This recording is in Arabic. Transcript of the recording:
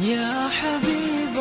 يا حبيب